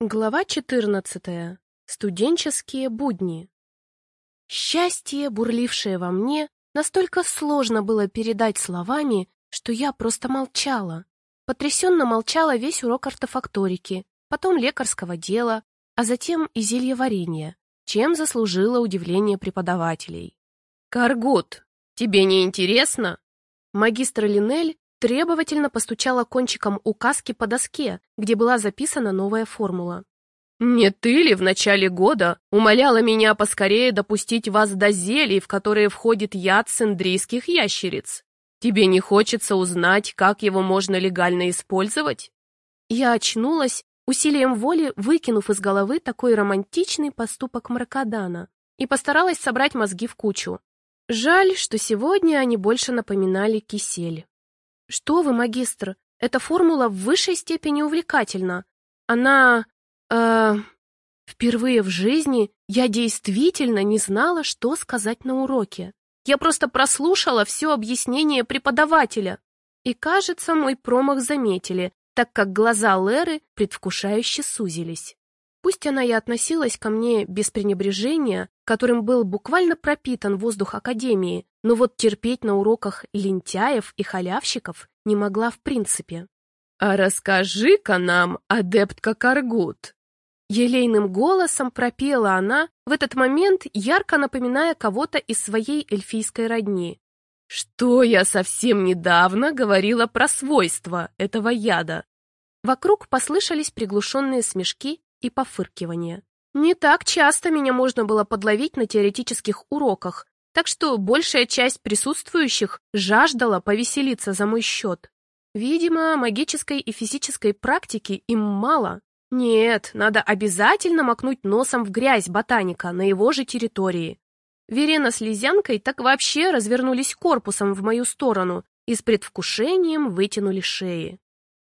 Глава 14. Студенческие будни. Счастье, бурлившее во мне, настолько сложно было передать словами, что я просто молчала. Потрясенно молчала весь урок артефакторики, потом лекарского дела, а затем и зельеварения, чем заслужила удивление преподавателей. «Каргут, тебе не интересно?» Магистр Линель требовательно постучала кончиком указки по доске, где была записана новая формула. «Не ты ли в начале года умоляла меня поскорее допустить вас до зелий, в которые входит яд синдрийских ящериц? Тебе не хочется узнать, как его можно легально использовать?» Я очнулась, усилием воли выкинув из головы такой романтичный поступок Мракодана, и постаралась собрать мозги в кучу. Жаль, что сегодня они больше напоминали кисель. Что вы, магистр, эта формула в высшей степени увлекательна. Она... э Впервые в жизни я действительно не знала, что сказать на уроке. Я просто прослушала все объяснение преподавателя. И, кажется, мой промах заметили, так как глаза Леры предвкушающе сузились. Пусть она и относилась ко мне без пренебрежения, которым был буквально пропитан воздух Академии, но вот терпеть на уроках лентяев и халявщиков не могла в принципе. «А расскажи-ка нам, адептка Каргут!» Елейным голосом пропела она, в этот момент ярко напоминая кого-то из своей эльфийской родни. «Что я совсем недавно говорила про свойства этого яда?» Вокруг послышались приглушенные смешки и пофыркивания. Не так часто меня можно было подловить на теоретических уроках, так что большая часть присутствующих жаждала повеселиться за мой счет. Видимо, магической и физической практики им мало. Нет, надо обязательно макнуть носом в грязь ботаника на его же территории. Верена с Лизянкой так вообще развернулись корпусом в мою сторону и с предвкушением вытянули шеи.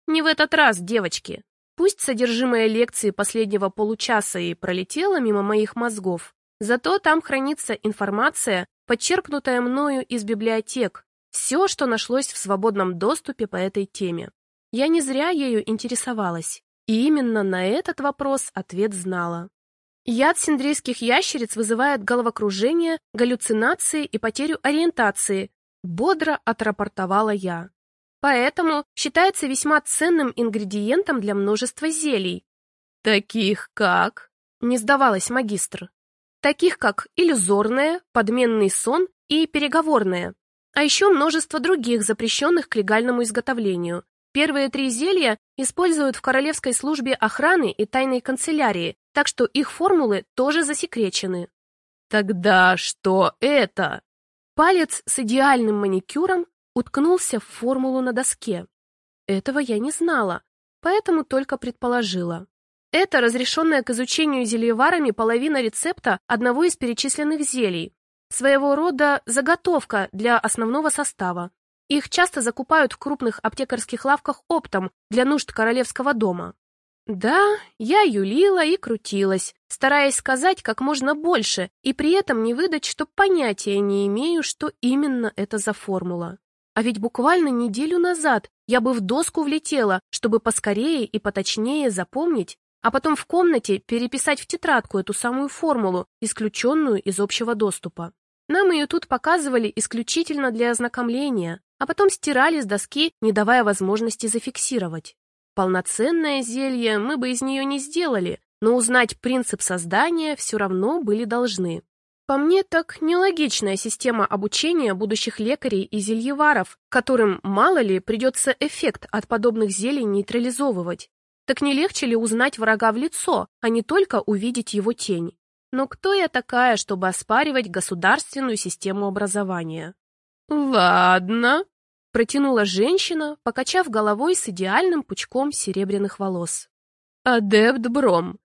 Не в этот раз, девочки. Пусть содержимое лекции последнего получаса и пролетело мимо моих мозгов, зато там хранится информация, подчеркнутая мною из библиотек, все, что нашлось в свободном доступе по этой теме. Я не зря ею интересовалась, и именно на этот вопрос ответ знала. Яд синдрийских ящериц вызывает головокружение, галлюцинации и потерю ориентации, бодро отрапортовала я. Поэтому считается весьма ценным ингредиентом для множества зелий. Таких как? Не сдавалась магистр. Таких как иллюзорное, подменный сон и переговорное. А еще множество других, запрещенных к легальному изготовлению. Первые три зелья используют в Королевской службе охраны и тайной канцелярии, так что их формулы тоже засекречены. Тогда что это? Палец с идеальным маникюром уткнулся в формулу на доске. Этого я не знала, поэтому только предположила. Это разрешенная к изучению зельеварами половина рецепта одного из перечисленных зелий. Своего рода заготовка для основного состава. Их часто закупают в крупных аптекарских лавках оптом для нужд королевского дома. Да, я юлила и крутилась, стараясь сказать как можно больше и при этом не выдать, что понятия не имею, что именно это за формула. А ведь буквально неделю назад я бы в доску влетела, чтобы поскорее и поточнее запомнить, а потом в комнате переписать в тетрадку эту самую формулу, исключенную из общего доступа. Нам ее тут показывали исключительно для ознакомления, а потом стирали с доски, не давая возможности зафиксировать. Полноценное зелье мы бы из нее не сделали, но узнать принцип создания все равно были должны. По мне, так нелогичная система обучения будущих лекарей и зельеваров, которым, мало ли, придется эффект от подобных зелий нейтрализовывать. Так не легче ли узнать врага в лицо, а не только увидеть его тень? Но кто я такая, чтобы оспаривать государственную систему образования? «Ладно», — протянула женщина, покачав головой с идеальным пучком серебряных волос. «Адепт Бром,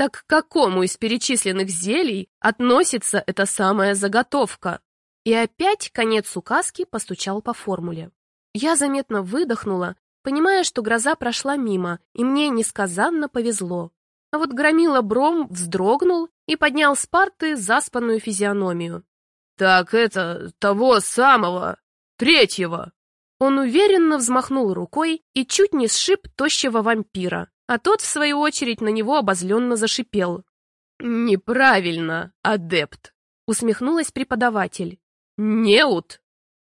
так к какому из перечисленных зелий относится эта самая заготовка? И опять конец указки постучал по формуле. Я заметно выдохнула, понимая, что гроза прошла мимо, и мне несказанно повезло. А вот громила Бром вздрогнул и поднял с парты заспанную физиономию. «Так это того самого, третьего!» Он уверенно взмахнул рукой и чуть не сшиб тощего вампира, а тот, в свою очередь, на него обозленно зашипел. «Неправильно, адепт!» — усмехнулась преподаватель. «Неут!»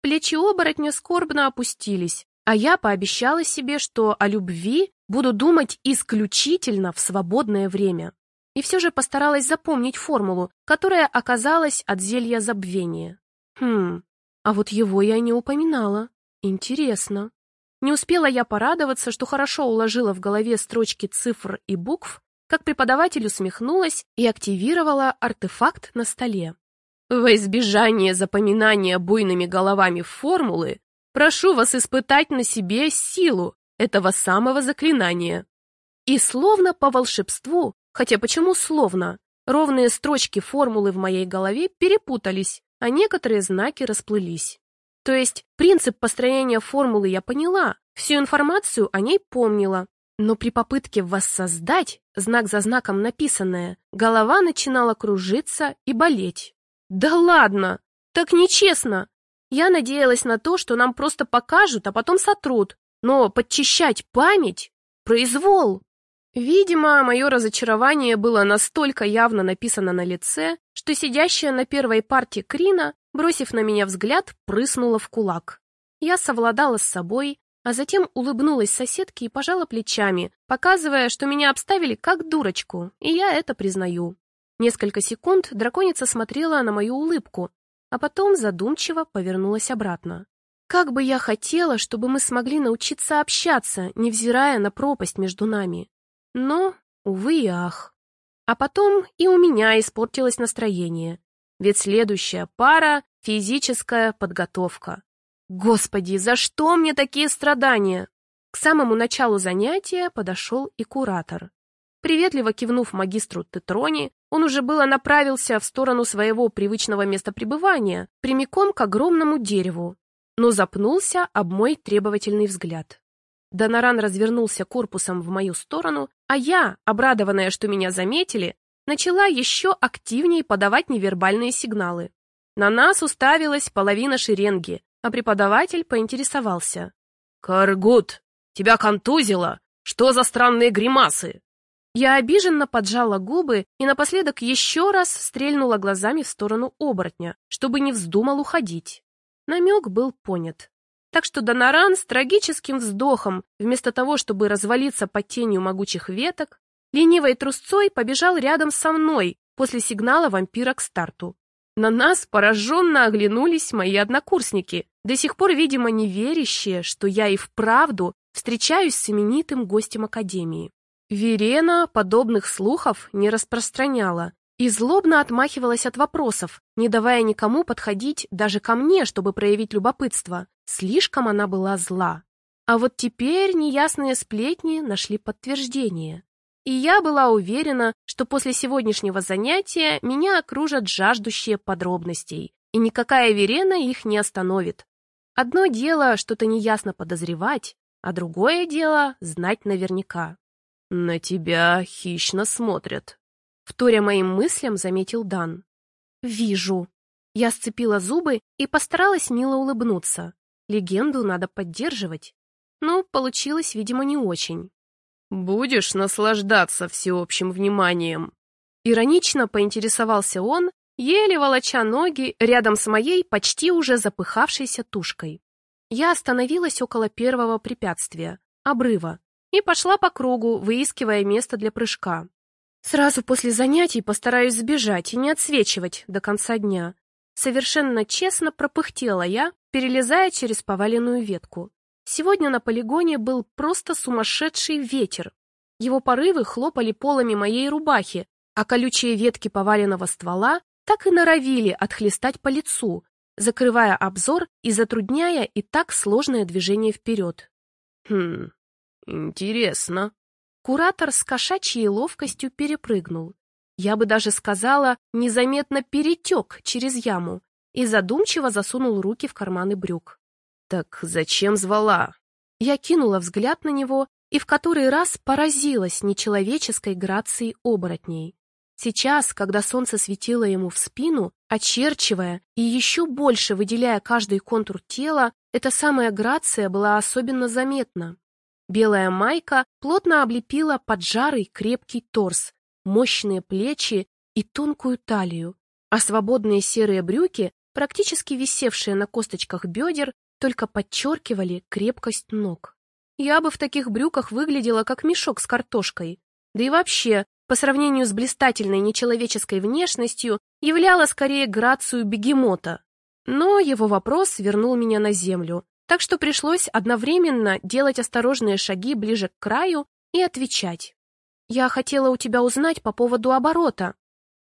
Плечи оборотня скорбно опустились, а я пообещала себе, что о любви буду думать исключительно в свободное время. И все же постаралась запомнить формулу, которая оказалась от зелья забвения. Хм, а вот его я не упоминала. Интересно. Не успела я порадоваться, что хорошо уложила в голове строчки цифр и букв, как преподаватель усмехнулась и активировала артефакт на столе. Во избежание запоминания буйными головами формулы, прошу вас испытать на себе силу этого самого заклинания. И словно по волшебству, хотя почему словно, ровные строчки формулы в моей голове перепутались, а некоторые знаки расплылись. То есть принцип построения формулы я поняла, всю информацию о ней помнила, но при попытке воссоздать знак за знаком написанное, голова начинала кружиться и болеть. Да ладно! Так нечестно! Я надеялась на то, что нам просто покажут, а потом сотрут, но подчищать память — произвол. Видимо, мое разочарование было настолько явно написано на лице, что сидящая на первой парте Крина, бросив на меня взгляд, прыснула в кулак. Я совладала с собой, а затем улыбнулась соседке и пожала плечами, показывая, что меня обставили как дурочку, и я это признаю. Несколько секунд драконица смотрела на мою улыбку, а потом задумчиво повернулась обратно. Как бы я хотела, чтобы мы смогли научиться общаться, невзирая на пропасть между нами. Но, увы и ах. А потом и у меня испортилось настроение. Ведь следующая пара — физическая подготовка. Господи, за что мне такие страдания? К самому началу занятия подошел и куратор. Приветливо кивнув магистру Тетрони, он уже было направился в сторону своего привычного места пребывания, прямиком к огромному дереву, но запнулся об мой требовательный взгляд. Доноран развернулся корпусом в мою сторону, а я, обрадованная, что меня заметили, начала еще активнее подавать невербальные сигналы. На нас уставилась половина шеренги, а преподаватель поинтересовался. «Каргут, тебя контузило? Что за странные гримасы?» Я обиженно поджала губы и напоследок еще раз стрельнула глазами в сторону оборотня, чтобы не вздумал уходить. Намек был понят. Так что Доноран с трагическим вздохом, вместо того, чтобы развалиться под тенью могучих веток, ленивой трусцой побежал рядом со мной после сигнала вампира к старту. На нас пораженно оглянулись мои однокурсники, до сих пор, видимо, не верящие, что я и вправду встречаюсь с именитым гостем Академии. Верена подобных слухов не распространяла и злобно отмахивалась от вопросов, не давая никому подходить даже ко мне, чтобы проявить любопытство. Слишком она была зла. А вот теперь неясные сплетни нашли подтверждение. И я была уверена, что после сегодняшнего занятия меня окружат жаждущие подробностей, и никакая Верена их не остановит. Одно дело что-то неясно подозревать, а другое дело знать наверняка. «На тебя хищно смотрят», — вторя моим мыслям заметил Дан. «Вижу». Я сцепила зубы и постаралась мило улыбнуться. Легенду надо поддерживать. Но получилось, видимо, не очень. «Будешь наслаждаться всеобщим вниманием?» Иронично поинтересовался он, еле волоча ноги рядом с моей почти уже запыхавшейся тушкой. Я остановилась около первого препятствия — обрыва, и пошла по кругу, выискивая место для прыжка. Сразу после занятий постараюсь сбежать и не отсвечивать до конца дня. Совершенно честно пропыхтела я, перелезая через поваленную ветку. Сегодня на полигоне был просто сумасшедший ветер. Его порывы хлопали полами моей рубахи, а колючие ветки поваленного ствола так и норовили отхлестать по лицу, закрывая обзор и затрудняя и так сложное движение вперед. Хм, Интересно. Куратор с кошачьей ловкостью перепрыгнул. Я бы даже сказала, незаметно перетек через яму и задумчиво засунул руки в карманы брюк. «Так зачем звала?» Я кинула взгляд на него и в который раз поразилась нечеловеческой грацией оборотней. Сейчас, когда солнце светило ему в спину, очерчивая и еще больше выделяя каждый контур тела, эта самая грация была особенно заметна. Белая майка плотно облепила поджарый крепкий торс, мощные плечи и тонкую талию, а свободные серые брюки, практически висевшие на косточках бедер, только подчеркивали крепкость ног. Я бы в таких брюках выглядела как мешок с картошкой. Да и вообще, по сравнению с блистательной нечеловеческой внешностью, являла скорее грацию бегемота. Но его вопрос вернул меня на землю, так что пришлось одновременно делать осторожные шаги ближе к краю и отвечать. «Я хотела у тебя узнать по поводу оборота».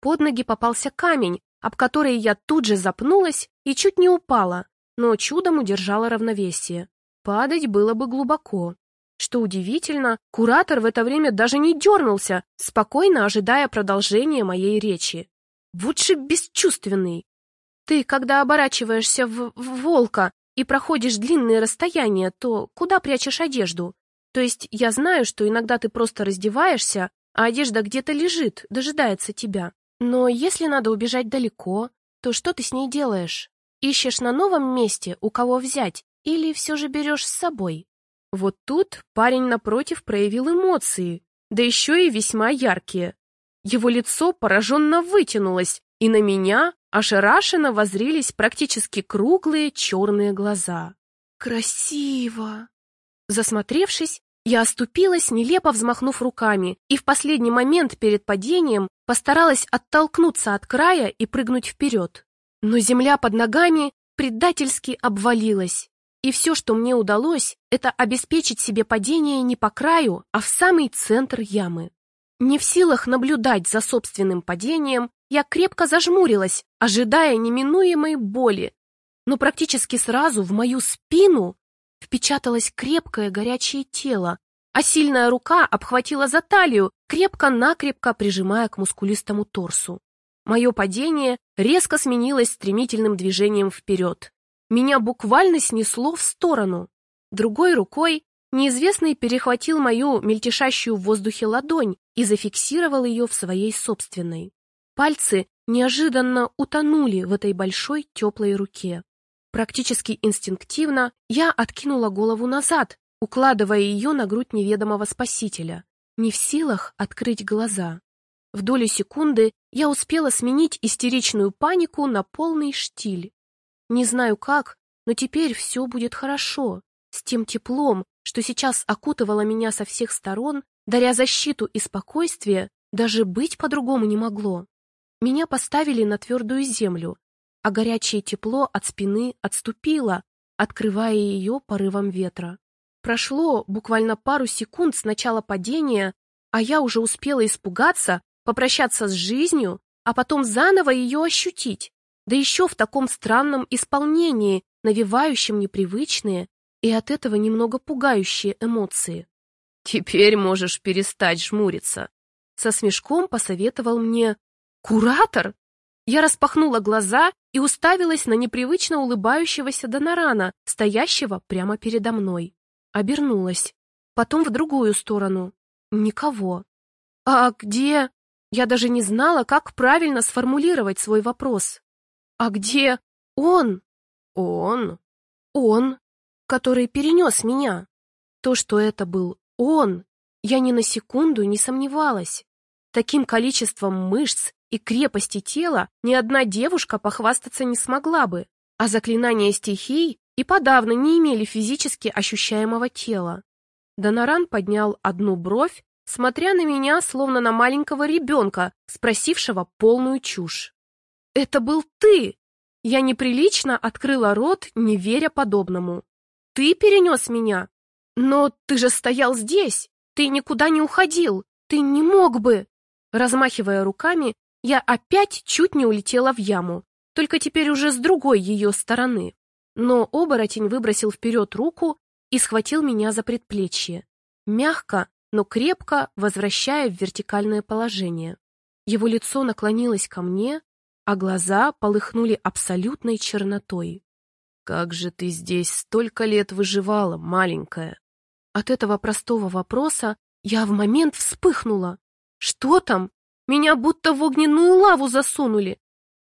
Под ноги попался камень, об который я тут же запнулась и чуть не упала, но чудом удержала равновесие. Падать было бы глубоко. Что удивительно, куратор в это время даже не дернулся, спокойно ожидая продолжения моей речи. Вот же бесчувственный! Ты, когда оборачиваешься в, в волка и проходишь длинные расстояния, то куда прячешь одежду? То есть я знаю, что иногда ты просто раздеваешься, а одежда где-то лежит, дожидается тебя. Но если надо убежать далеко, то что ты с ней делаешь? Ищешь на новом месте, у кого взять, или все же берешь с собой? Вот тут парень напротив проявил эмоции, да еще и весьма яркие. Его лицо пораженно вытянулось, и на меня ошарашенно возрились практически круглые черные глаза. «Красиво!» Засмотревшись, я оступилась, нелепо взмахнув руками, и в последний момент перед падением постаралась оттолкнуться от края и прыгнуть вперед. Но земля под ногами предательски обвалилась, и все, что мне удалось, это обеспечить себе падение не по краю, а в самый центр ямы. Не в силах наблюдать за собственным падением, я крепко зажмурилась, ожидая неминуемой боли, но практически сразу в мою спину впечаталось крепкое горячее тело, а сильная рука обхватила за талию, крепко-накрепко прижимая к мускулистому торсу. Мое падение резко сменилось стремительным движением вперед. Меня буквально снесло в сторону. Другой рукой неизвестный перехватил мою мельтешащую в воздухе ладонь и зафиксировал ее в своей собственной. Пальцы неожиданно утонули в этой большой теплой руке. Практически инстинктивно я откинула голову назад, укладывая ее на грудь неведомого спасителя, не в силах открыть глаза. В долю секунды я успела сменить истеричную панику на полный штиль. Не знаю как, но теперь все будет хорошо, с тем теплом, что сейчас окутывало меня со всех сторон, даря защиту и спокойствие, даже быть по-другому не могло. Меня поставили на твердую землю, а горячее тепло от спины отступило, открывая ее порывом ветра. Прошло буквально пару секунд с начала падения, а я уже успела испугаться, попрощаться с жизнью, а потом заново ее ощутить, да еще в таком странном исполнении, навевающем непривычные и от этого немного пугающие эмоции. «Теперь можешь перестать жмуриться», — со смешком посоветовал мне «Куратор?» Я распахнула глаза и уставилась на непривычно улыбающегося Донорана, стоящего прямо передо мной. Обернулась. Потом в другую сторону. Никого. «А где...» Я даже не знала, как правильно сформулировать свой вопрос. «А где он?» «Он?» «Он, который перенес меня». То, что это был он, я ни на секунду не сомневалась. Таким количеством мышц и крепости тела ни одна девушка похвастаться не смогла бы, а заклинания стихий и подавно не имели физически ощущаемого тела. Доноран поднял одну бровь, смотря на меня, словно на маленького ребенка, спросившего полную чушь. «Это был ты!» Я неприлично открыла рот, не веря подобному. «Ты перенес меня? Но ты же стоял здесь! Ты никуда не уходил! Ты не мог бы!» Размахивая руками, я опять чуть не улетела в яму, только теперь уже с другой ее стороны. Но оборотень выбросил вперед руку и схватил меня за предплечье. Мягко, но крепко возвращая в вертикальное положение. Его лицо наклонилось ко мне, а глаза полыхнули абсолютной чернотой. «Как же ты здесь столько лет выживала, маленькая?» От этого простого вопроса я в момент вспыхнула. «Что там? Меня будто в огненную лаву засунули.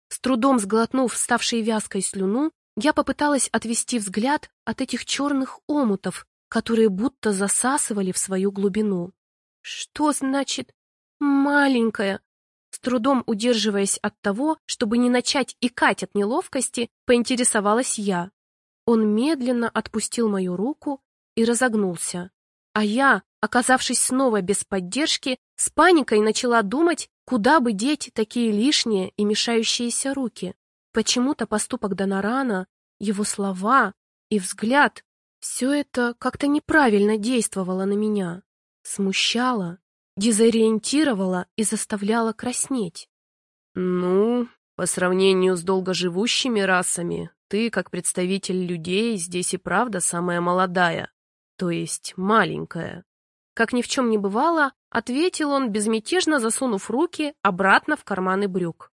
С трудом сглотнув ставшей вязкой слюну, я попыталась отвести взгляд от этих черных омутов, которые будто засасывали в свою глубину. Что значит «маленькая»? С трудом удерживаясь от того, чтобы не начать икать от неловкости, поинтересовалась я. Он медленно отпустил мою руку и разогнулся. А я, оказавшись снова без поддержки, с паникой начала думать, куда бы деть такие лишние и мешающиеся руки. Почему-то поступок Донорана, его слова и взгляд — все это как-то неправильно действовало на меня, смущало, дезориентировало и заставляло краснеть. «Ну, по сравнению с долгоживущими расами, ты, как представитель людей, здесь и правда самая молодая, то есть маленькая». Как ни в чем не бывало, ответил он, безмятежно засунув руки обратно в карманы брюк.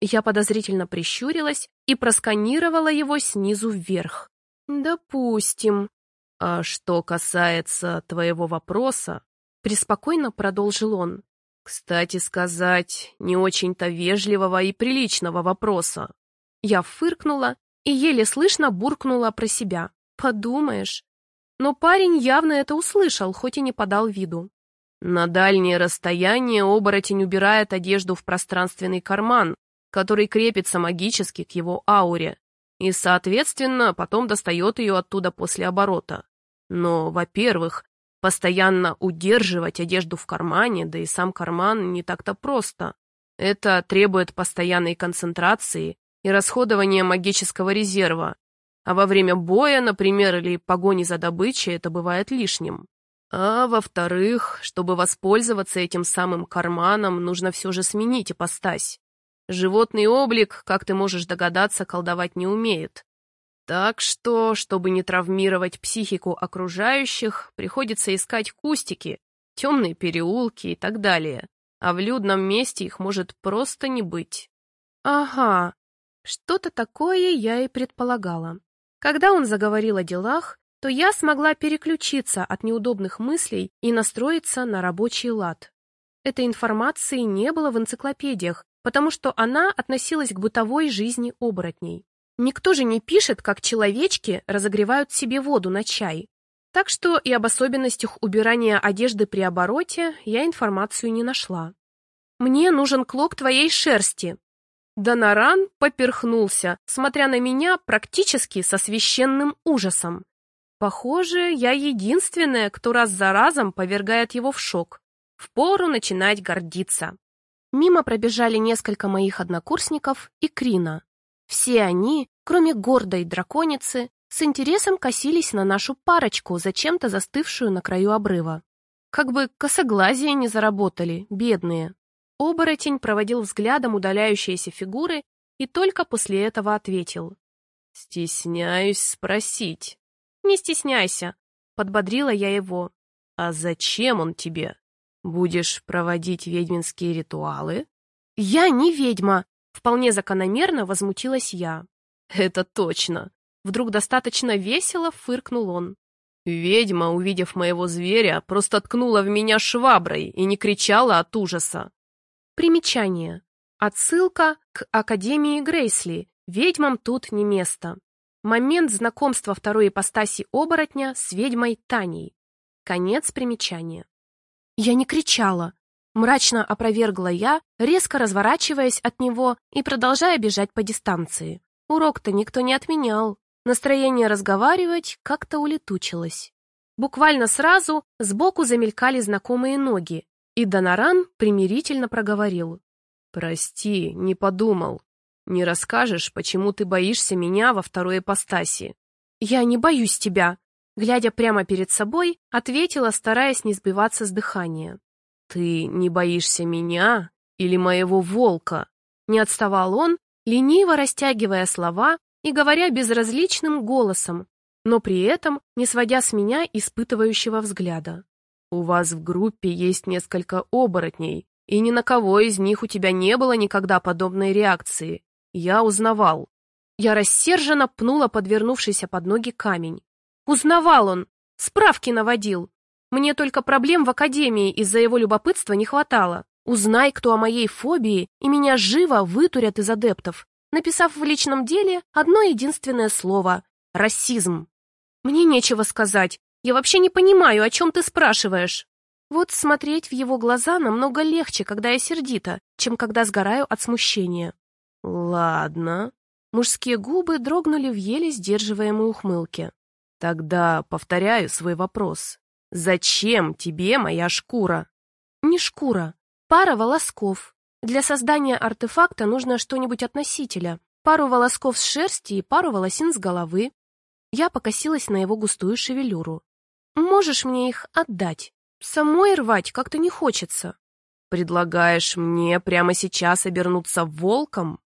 Я подозрительно прищурилась и просканировала его снизу вверх. «Допустим». «А что касается твоего вопроса, Преспокойно продолжил он. Кстати сказать, не очень-то вежливого и приличного вопроса. Я фыркнула и еле слышно буркнула про себя. Подумаешь. Но парень явно это услышал, хоть и не подал виду. На дальнее расстояние оборотень убирает одежду в пространственный карман, который крепится магически к его ауре, и, соответственно, потом достает ее оттуда после оборота. Но, во-первых, Постоянно удерживать одежду в кармане, да и сам карман не так-то просто. Это требует постоянной концентрации и расходования магического резерва. А во время боя, например, или погони за добычей, это бывает лишним. А во-вторых, чтобы воспользоваться этим самым карманом, нужно все же сменить ипостась. Животный облик, как ты можешь догадаться, колдовать не умеет. Так что, чтобы не травмировать психику окружающих, приходится искать кустики, темные переулки и так далее. А в людном месте их может просто не быть. Ага, что-то такое я и предполагала. Когда он заговорил о делах, то я смогла переключиться от неудобных мыслей и настроиться на рабочий лад. Этой информации не было в энциклопедиях, потому что она относилась к бытовой жизни оборотней. Никто же не пишет, как человечки разогревают себе воду на чай. Так что и об особенностях убирания одежды при обороте я информацию не нашла. «Мне нужен клок твоей шерсти». Доноран поперхнулся, смотря на меня практически со священным ужасом. Похоже, я единственная, кто раз за разом повергает его в шок. Впору начинать гордиться. Мимо пробежали несколько моих однокурсников и Крина. Все они, кроме гордой драконицы, с интересом косились на нашу парочку, зачем-то застывшую на краю обрыва. Как бы косоглазие не заработали, бедные. Оборотень проводил взглядом удаляющиеся фигуры и только после этого ответил. «Стесняюсь спросить». «Не стесняйся», — подбодрила я его. «А зачем он тебе? Будешь проводить ведьминские ритуалы?» «Я не ведьма», Вполне закономерно возмутилась я. «Это точно!» Вдруг достаточно весело фыркнул он. Ведьма, увидев моего зверя, просто ткнула в меня шваброй и не кричала от ужаса. Примечание. Отсылка к Академии Грейсли. Ведьмам тут не место. Момент знакомства второй ипостаси оборотня с ведьмой Таней. Конец примечания. Я не кричала, Мрачно опровергла я, резко разворачиваясь от него и продолжая бежать по дистанции. Урок-то никто не отменял. Настроение разговаривать как-то улетучилось. Буквально сразу сбоку замелькали знакомые ноги, и Доноран примирительно проговорил. «Прости, не подумал. Не расскажешь, почему ты боишься меня во второй ипостаси?» «Я не боюсь тебя», — глядя прямо перед собой, ответила, стараясь не сбиваться с дыхания. «Ты не боишься меня или моего волка?» Не отставал он, лениво растягивая слова и говоря безразличным голосом, но при этом не сводя с меня испытывающего взгляда. «У вас в группе есть несколько оборотней, и ни на кого из них у тебя не было никогда подобной реакции. Я узнавал». Я рассерженно пнула подвернувшийся под ноги камень. Узнавал он, справки наводил. Мне только проблем в академии из-за его любопытства не хватало. Узнай, кто о моей фобии, и меня живо вытурят из адептов, написав в личном деле одно единственное слово — расизм. Мне нечего сказать. Я вообще не понимаю, о чем ты спрашиваешь. Вот смотреть в его глаза намного легче, когда я сердита, чем когда сгораю от смущения. Ладно. Мужские губы дрогнули в еле сдерживаемой ухмылке. Тогда повторяю свой вопрос. Зачем тебе моя шкура? Не шкура, пара волосков. Для создания артефакта нужно что-нибудь от носителя. Пару волосков с шерсти и пару волосин с головы. Я покосилась на его густую шевелюру. Можешь мне их отдать? Самой рвать как-то не хочется. Предлагаешь мне прямо сейчас обернуться волком?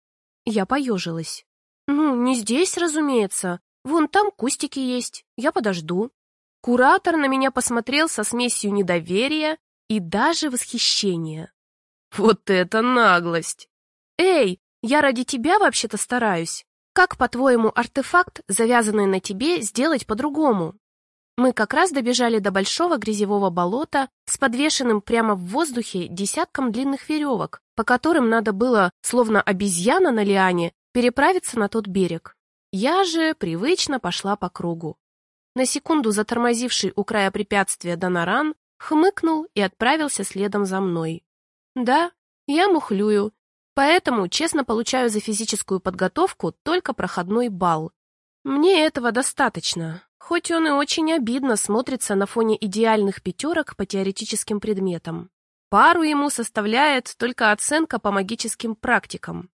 Я поежилась. Ну, не здесь, разумеется. Вон там кустики есть. Я подожду. Куратор на меня посмотрел со смесью недоверия и даже восхищения. Вот это наглость! Эй, я ради тебя вообще-то стараюсь. Как, по-твоему, артефакт, завязанный на тебе, сделать по-другому? Мы как раз добежали до большого грязевого болота с подвешенным прямо в воздухе десятком длинных веревок, по которым надо было, словно обезьяна на лиане, переправиться на тот берег. Я же привычно пошла по кругу. На секунду затормозивший у края препятствия Доноран хмыкнул и отправился следом за мной. Да, я мухлюю, поэтому честно получаю за физическую подготовку только проходной балл. Мне этого достаточно, Хоть он и очень обидно смотрится на фоне идеальных пятерок по теоретическим предметам. Пару ему составляет только оценка по магическим практикам.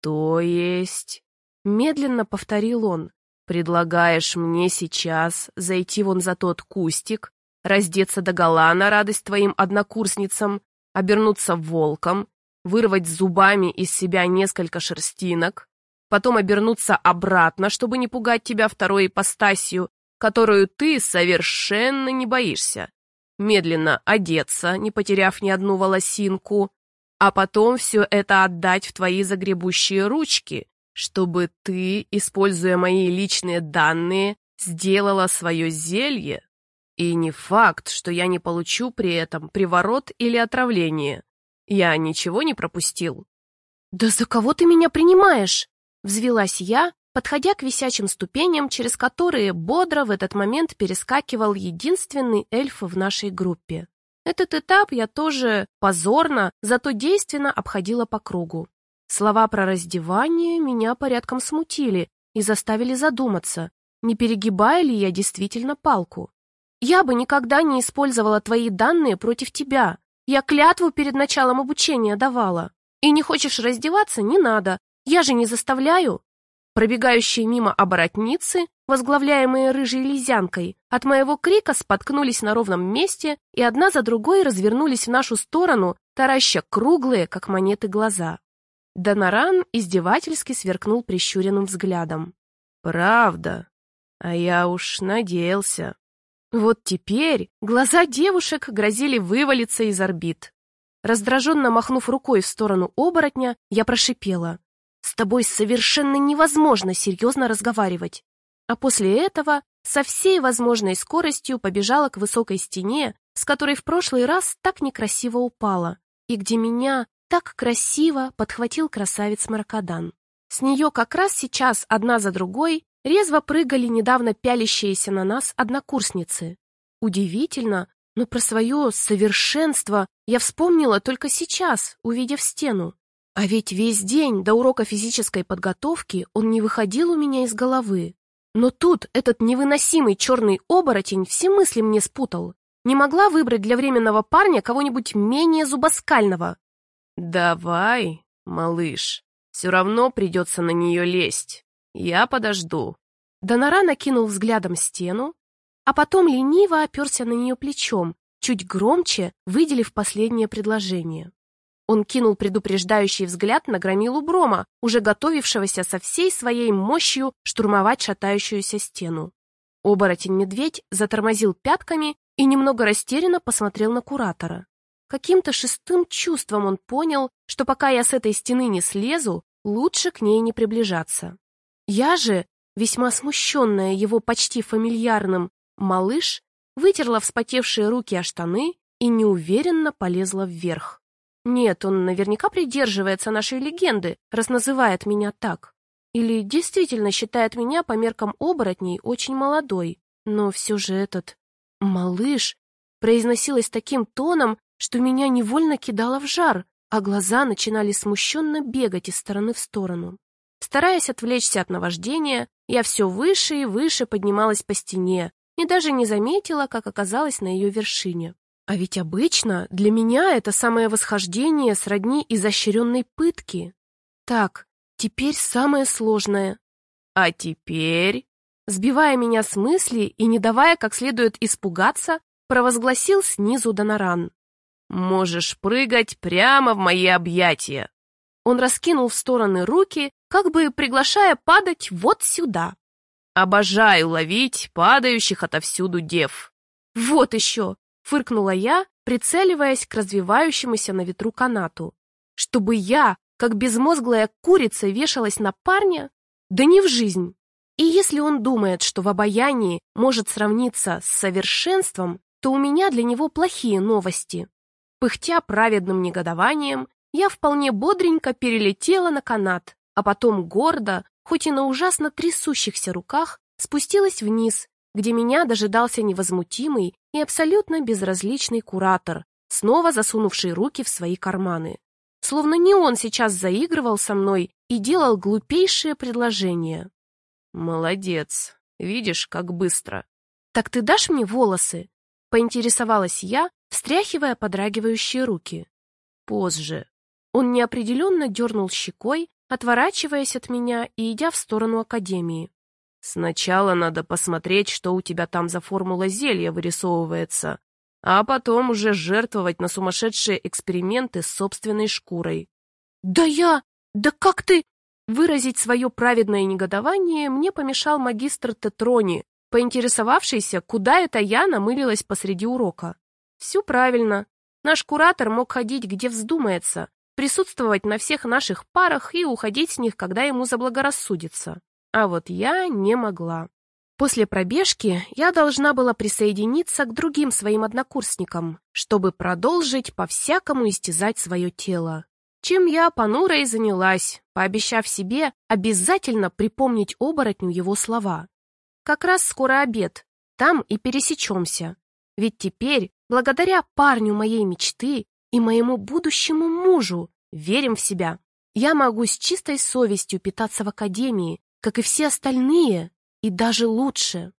То есть... Медленно повторил он. Предлагаешь мне сейчас зайти вон за тот кустик, раздеться догола на радость твоим однокурсницам, обернуться волком, вырвать зубами из себя несколько шерстинок, потом обернуться обратно, чтобы не пугать тебя второй ипостасью, которую ты совершенно не боишься. Медленно одеться, не потеряв ни одну волосинку, а потом все это отдать в твои загребущие ручки, чтобы ты, используя мои личные данные, сделала свое зелье. И не факт, что я не получу при этом приворот или отравление. Я ничего не пропустил. «Да за кого ты меня принимаешь?» Взвелась я, подходя к висячим ступеням, через которые бодро в этот момент перескакивал единственный эльф в нашей группе. Этот этап я тоже позорно, зато действенно обходила по кругу. Слова про раздевание меня порядком смутили и заставили задуматься, не перегибаю ли я действительно палку. Я бы никогда не использовала твои данные против тебя. Я клятву перед началом обучения давала. И не хочешь раздеваться, не надо. Я же не заставляю. Пробегающие мимо оборотницы, возглавляемые рыжей лизянкой, от моего крика споткнулись на ровном месте и одна за другой развернулись в нашу сторону, тараща круглые, как монеты, глаза. Доноран издевательски сверкнул прищуренным взглядом. «Правда? А я уж надеялся». Вот теперь глаза девушек грозили вывалиться из орбит. Раздраженно махнув рукой в сторону оборотня, я прошипела. С тобой совершенно невозможно серьезно разговаривать. А после этого со всей возможной скоростью побежала к высокой стене, с которой в прошлый раз так некрасиво упала, и где меня так красиво подхватил красавец Маракадан. С нее как раз сейчас одна за другой резво прыгали недавно пялящиеся на нас однокурсницы. Удивительно, но про свое совершенство я вспомнила только сейчас, увидев стену. А ведь весь день до урока физической подготовки он не выходил у меня из головы. Но тут этот невыносимый черный оборотень все мысли мне спутал. Не могла выбрать для временного парня кого-нибудь менее зубоскального. «Давай, малыш, все равно придется на нее лезть. Я подожду». Донора накинул взглядом стену, а потом лениво оперся на нее плечом, чуть громче выделив последнее предложение. Он кинул предупреждающий взгляд на громилу Брома, уже готовившегося со всей своей мощью штурмовать шатающуюся стену. Оборотень-медведь затормозил пятками и немного растерянно посмотрел на куратора. Каким-то шестым чувством он понял, что пока я с этой стены не слезу, лучше к ней не приближаться. Я же, весьма смущенная его почти фамильярным «малыш», вытерла вспотевшие руки о штаны и неуверенно полезла вверх. Нет, он наверняка придерживается нашей легенды, раз называет меня так. Или действительно считает меня по меркам оборотней очень молодой. Но все же этот «Малыш» произносилось таким тоном, что меня невольно кидало в жар, а глаза начинали смущенно бегать из стороны в сторону. Стараясь отвлечься от наваждения, я все выше и выше поднималась по стене и даже не заметила, как оказалась на ее вершине. А ведь обычно для меня это самое восхождение сродни изощренной пытки. Так, теперь самое сложное. А теперь, сбивая меня с мысли и не давая как следует испугаться, провозгласил снизу Доноран. «Можешь прыгать прямо в мои объятия!» Он раскинул в стороны руки, как бы приглашая падать вот сюда. «Обожаю ловить падающих отовсюду дев!» «Вот еще!» Фыркнула я, прицеливаясь к развивающемуся на ветру канату. Чтобы я, как безмозглая курица, вешалась на парня? Да не в жизнь. И если он думает, что в обаянии может сравниться с совершенством, то у меня для него плохие новости. Пыхтя праведным негодованием, я вполне бодренько перелетела на канат, а потом гордо, хоть и на ужасно трясущихся руках, спустилась вниз, где меня дожидался невозмутимый и абсолютно безразличный куратор, снова засунувший руки в свои карманы. Словно не он сейчас заигрывал со мной и делал глупейшие предложения. «Молодец. Видишь, как быстро». «Так ты дашь мне волосы?» — поинтересовалась я, встряхивая подрагивающие руки. «Позже». Он неопределенно дернул щекой, отворачиваясь от меня и идя в сторону академии. Сначала надо посмотреть, что у тебя там за формула зелья вырисовывается, а потом уже жертвовать на сумасшедшие эксперименты с собственной шкурой. «Да я... Да как ты...» Выразить свое праведное негодование мне помешал магистр Тетрони, поинтересовавшийся, куда это я намылилась посреди урока. Все правильно. Наш куратор мог ходить где вздумается, присутствовать на всех наших парах и уходить с них, когда ему заблагорассудится. А вот я не могла. После пробежки я должна была присоединиться к другим своим однокурсникам, чтобы продолжить по-всякому истязать свое тело. Чем я понуро и занялась, пообещав себе обязательно припомнить оборотню его слова. Как раз скоро обед, там и пересечемся. Ведь теперь, благодаря парню моей мечты и моему будущему мужу, верим в себя. Я могу с чистой совестью питаться в академии, как и все остальные, и даже лучше.